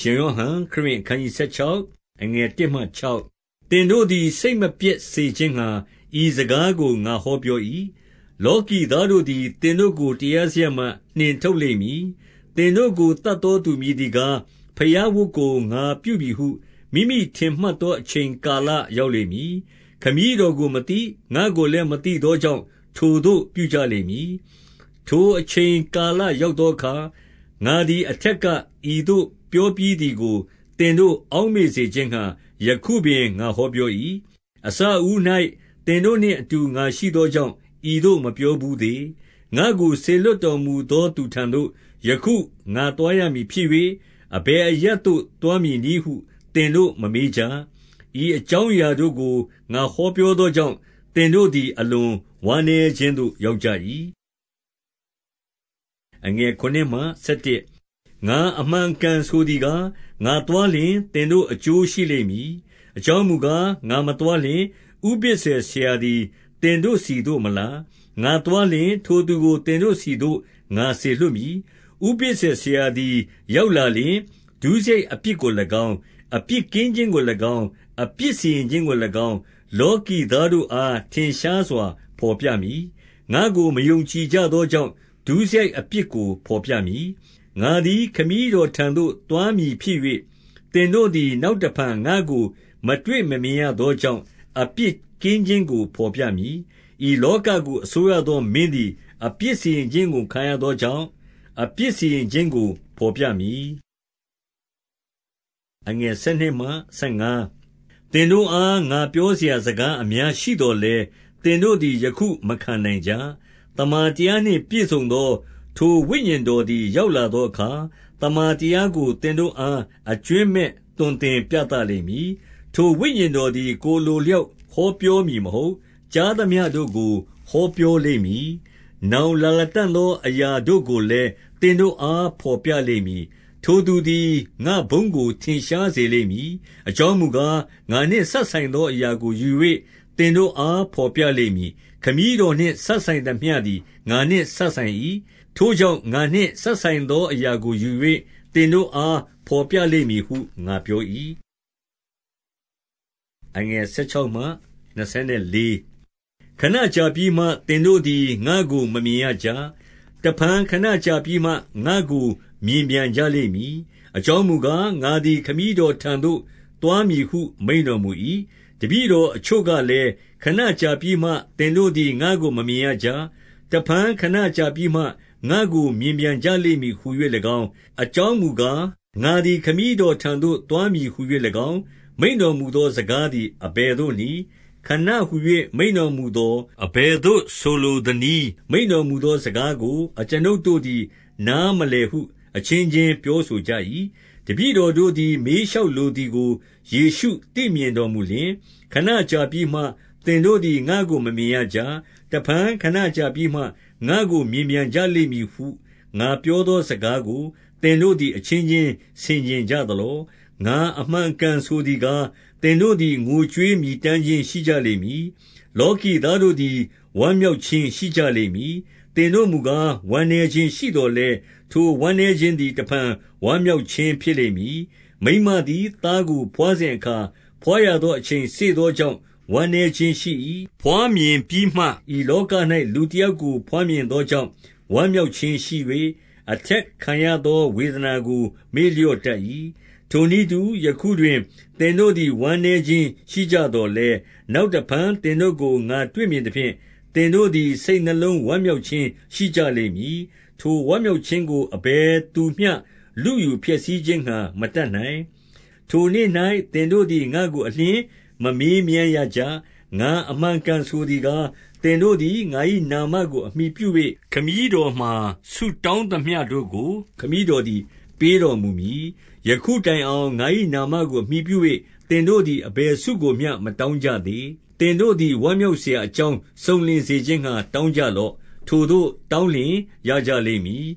ရှင်ယောဟန်ခရစ်အခန်းကြီး16အငယ်1မှ6သင်တို့သည်စိတ်မပြည့်စေခြင်းငှာဤစကားကိုငါဟောပြော၏လောကီသားတို့သည်သင်တို့ကိုတရားစရမှနှင်ထုတ်လိမ့်မည်သင်တို့ကိုတတ်သောသူမည်ဒီကားဖျားဝတ်ကိုငါပြုပြီဟုမိမိထင်မှတ်သောအချိန်ကာလရောက်လိမ့်မည်ခမည်းတော်ကိုမသိငါကိုလည်းမသိသောကြောင့်ထိုတို့ပြုကြလိမ့်မည်ထိုအချိန်ကာလရောက်သောအခါ ငါသည် အထက်က ဤသို့ပြောပြီးသည်ကို သင်တို့အောက်မေ့စေခြင်းငှါ ယခုပင် ငါဟောပြော၏။အစအဦး၌သင်တို့နှင့်အတူ ငါရှိသောကြောင့် ဤသို့ မပြောဘူးသေး။ငါ့ကို စေလွှတ်တော်မူသော သူထံသို့ ယခု ငါသွားရမည်ဖြစ်၍၊အဘယ်အရပ်သို့ သွားမည်နည်းဟု သင်တို့ မမေးကြ။ဤအကြောင်းအရာတို့ကို ငါဟောပြောသောကြောင့် သင်တို့သည် အလွန်ဝမ်းနည်းခြင်းသို့ ရောက်ကြ၏ ငါအမှန်အကန်ဆိုသည်ကား၊ငါသွားလျှင်သင်တို့အကျိုးရှိလိမ့်မည်။အကြောင်းမူကား၊ငါမသွားလျှင်ဥပဇ္ဈာယ်ဆရာသည်သင်တို့ဆီသို့မလာ။ငါသွားလျှင်ထိုသူကိုသင်တို့ဆီသို့ငါစေလွှတ်မည်။ဥပဇ္ဈာယ်ဆရာသည်ရောက်လာလျှင်၊ဒုစရိုက်အပြစ်ကို၎င်း၊အပြစ်ကင်းခြင်းကို၎င်း၊အပြစ်စီရင်ခြင်းကို၎င်း၊လောကီသားတို့အားထင်ရှားစွာဘော်ပြမည်။ငါ့ကိုမယုံကြည်ကြသောကြောင့် ဒုစရိုက်အပြစ်ကို ဘော်ပြမည် ငါသည် ခမည်းတော်ထံသို့ သွားမည်ဖြစ်၍၊သင်တို့သည် နောက်တဖန် ငါ့ကို မတွေ့မမြင်ရသောကြောင့် အပြစ်ကင်းခြင်းကို ဘော်ပြမည်။ဤလောကကို အစိုးရသောမင်းသည် အပြစ်စီရင်ခြင်းကို ခံရသောကြောင့် အပြစ်စီရင်ခြင်းကို ဘော်ပြမည်။သင်တို့အား ငါပြောစရာစကားအများရှိသော်လည်း၊သင်တို့သည် ယခုမခံနိုင်ကြ။ သမ္မာတရားနှင့်ပြည့်စုံသော ထိုဝိညာဉ်တော်သည် ရောက်လာသောအခါ၊သမ္မာတရားကို သင်တို့အား အကြွင်းမဲ့သွန်သင်ပြသလိမ့်မည်။ထိုဝိညာဉ်တော်သည် ကိုယ်အလိုအလျောက် ဟောပြောမည်မဟုတ်။ကြားသမျှတို့ကို ဟောပြောလိမ့်မည်။နောင်လာလတံ့သော အရာတို့ကိုလည်း သင်တို့အား ဘော်ပြလိမ့်မည်။ထိုသူသည် ငါ့ဘုန်းကို ထင်ရှားစေလိမ့်မည်။အကြောင်းမူကား၊ငါနှင့်စပ်ဆိုင်သောအရာကိုယူ၍ သင်တို့အား ဘော်ပြလိမ့်မည်။ခမည်းတော်နှင့် စပ်ဆိုင်သမျှသည် ငါနှင့်စပ်ဆိုင်၏ထိုကြောင့် ငါနှင့်စပ်ဆိုင်သောအရာကိုယူ၍သင်တို့အား ဘော်ပြလိမ့်မည်ဟု ငါပြော၏။ခဏကြာပြီးမှ သင်တို့သည် ငါ့ကို မမြင်ရကြ။တဖန် ခဏကြာပြီးမှ ငါ့ကို မြင်ပြန်ကြလိမ့်မည်။အကြောင်းမူကား၊ငါသည် ခမည်းတော်ထံသို့ သွားမည်ဟု မိန့်တော်မူ၏။ တပည့်တော်အချို့ကလည်း၊ခဏကြာပြီးမှ သင်တို့သည် ငါ့ကို မမြင်ရကြ။တဖန် ခဏကြာပြီးမှ ငါ့ကို မြင်ပြန်ကြလိမ့်မည်ဟူ၍၎င်း၊အကြောင်းမူကား၊ငါသည် ခမည်းတော်ထံသို့ သွားမည်ဟူ၍၎င်း၊မိန့်တော်မူသော စကားသည် အဘယ်သို့နည်း။ခဏဟူ၍မိန့်တော်မူသော် အဘယ်သို့ ဆိုလိုသနည်း။မိန့်တော်မူသော စကားကို အကျွန်ုပ်တို့သည် နားမလည်ဟု အချင်းချင်း ပြောဆိုကြ၏။ တပည့်တော်တို့သည် မေးလျှောက်လိုသည်ကို ယေရှုသိမြင်တော်မူလျှင်၊ခဏကြာပြီးမှ သင်တို့သည် ငါ့ကိုမမြင်ရကြ။တဖန်ခဏကြာပြီးမှ ငါ့ကို မြင်ပြန်ကြလိမ့်မည်ဟု ငါပြောသောစကားကို သင်တို့သည် အချင်းချင်းဆင်ခြင်ကြသလော။ငါအမှန်အကန်ဆိုသည်ကား၊သင်တို့သည် ငိုကြွေးမြည်တမ်းခြင်းရှိကြလိမ့်မည်။လောကီသားတို့သည် ဝမ်းမြောက်ခြင်းရှိကြလိမ့်မည်။ သင်တို့မူကား ဝမ်းနည်းခြင်းရှိသော်လည်း၊ထိုဝမ်းနည်းခြင်းသည် တဖန်ဝမ်းမြောက်ခြင်းဖြစ်လိမ့်မည်။မိန်းမသည် သားကိုဘွားစဉ်အခါ ဘွားရသောအချိန်စေ့သောကြောင့် ဝမ်းနည်းခြင်းရှိ၏။ဘွားမြင်ပြီးမှ ဤလောက၌လူတယောက်ကို ဘွားမြင်သောကြောင့် ဝမ်းမြောက်ခြင်းရှိ၍၊အထက်ခံရသောဝေဒနာကို မေ့လျော့တတ်၏။ထိုနည်းတူယခုတွင် သင်တို့သည် ဝမ်းနည်းခြင်းရှိကြသော်လည်း၊နောက်တဖန် သင်တို့ကို ငါတွေ့မြင်သဖြင့် သင်တို့သည် စိတ်နှလုံးဝမ်းမြောက်ခြင်းရှိကြလိမ့်မည်။ထိုဝမ်းမြောက်ခြင်းကို အဘယ်သူမျှ လုယူဖျက်ဆီးခြင်းငှါ မတတ်နိုင်။ထိုနေ့၌သင်တို့သည် ငါ့ကို အလျှင်းမမေးမြန်းရကြ။ငါအမှန်အကန်ဆိုသည်ကား၊သင်တို့သည် ငါ၏နာမကို အမှီပြု၍ခမည်းတော်မှာ ဆုတောင်းသမျှတို့ကို ခမည်းတော်သည် ပေးတော်မူမည်။ယခုတိုင်အောင် ငါ၏နာမကို အမှီပြု၍သင်တို့သည် အဘယ်ဆုကိုမျှ မတောင်းကြသေး။ သင်တို့သည် ဝမ်းမြောက်စရာအကြောင်း စုံလင်စေခြင်းငှါ တောင်းကြလော့။ထိုသို့တောင်းလျှင် ရကြလိမ့်မည်။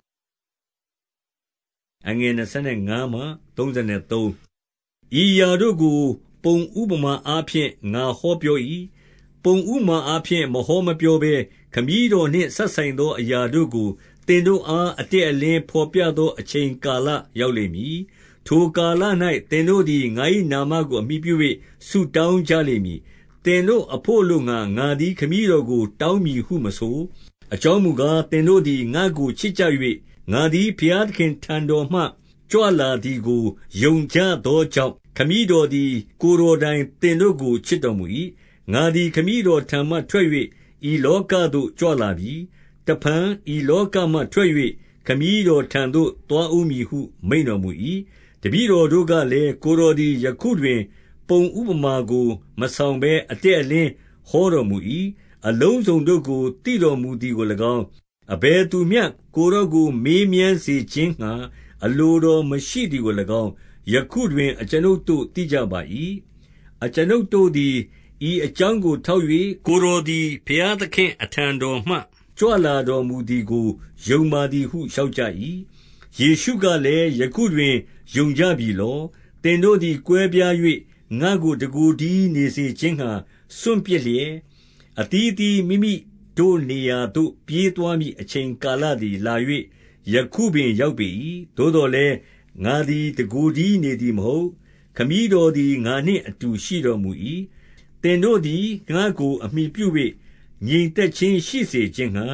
ဤအရာတို့ကို ပုံဥပမာအားဖြင့် ငါဟောပြော၏။ပုံဥပမာအားဖြင့် မဟောမပြောဘဲ၊ခမည်းတော်နှင့် စပ်ဆိုင်သောအရာတို့ကို သင်တို့အား အတည့်အလင်း ဘော်ပြသော အချိန်ကာလရောက်လိမ့်မည်။ထိုကာလ၌သင်တို့သည် ငါ၏နာမကို အမှီပြု၍ဆုတောင်းကြလိမ့်မည်။ သင်တို့အဘို့အလိုငှါ ငါသည်ခမည်းတော်ကို တောင်းမည်ဟုမဆို။အကြောင်းမူကား၊သင်တို့သည် ငါ့ကိုချစ်ကြ၍၊ငါသည် ဘုရားသခင်ထံတော်မှ ကြွလာသည်ကို ယုံကြသောကြောင့်၊ခမည်းတော်သည် ကိုယ်တော်တိုင် သင်တို့ကို ချစ်တော်မူ၏။ငါသည် ခမည်းတော်ထံမှထွက်၍ဤလောကသို့ ကြွလာပြီ။တဖန်ဤလောကမှထွက်၍ခမည်းတော်ထံသို့ သွားဦးမည်ဟု မိန့်တော်မူ၏။တပည့်တော်တို့ကလည်း၊ကိုယ်တော်သည် ယခုတွင် ပုံဥပမာကို မဆောင်ဘဲ အတည့်အလင်းဟောတော်မူ၏။အလုံးစုံတို့ကို သိတော်မူသည်ကို၎င်း၊အဘယ်သူမျှ ကိုယ်တော်ကို မေးမြန်းစေခြင်းငှါ အလိုတော်မရှိသည်ကို၎င်း၊ယခုတွင် အကျွန်ုပ်တို့ သိကြပါ၏။အကျွန်ုပ်တို့သည် ဤအကြောင်းကို ထောက်၍၊ကိုယ်တော်သည် ဘုရားသခင့်အထံတော်မှ ကြွလာတော်မူသည်ကို ယုံပါသည်ဟု လျှောက်ကြ၏။ယေရှုကလည်း၊ယခုတွင် ယုံကြပြီလော။သင်တို့သည် ကွဲပြား၍ ငါ့ကိုတကိုယ်တည်းနေစေခြင်းငှါ စွန့်ပစ်လျက်၊အသီးအသီး မိမိတို့နေရာသို့ ပြေးသွားမည်အချိန်ကာလသည် လာ၍ယခုပင်ရောက်ပေ၏။သို့သော်လည်း ငါသည် တကိုယ်တည်းနေသည်မဟုတ်။ခမည်းတော်သည် ငါနှင့်အတူ ရှိတော်မူ၏။သင်တို့သည် ငါ့ကို အမှီပြု၍ငြိမ်သက်ခြင်းရှိစေခြင်းငှါ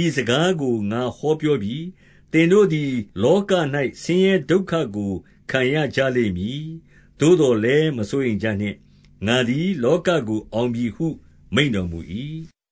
ဤစကားကို ငါဟောပြောပြီ။သင်တို့သည် လောက၌ဆင်းရဲဒုက္ခကို ခံရကြလိမ့်မည်။ သို့သော်လည်း မစိုးရိမ်ကြနှင့်။ငါသည် လောကကို အောင်ပြီဟု မိန့်တော်မူ၏။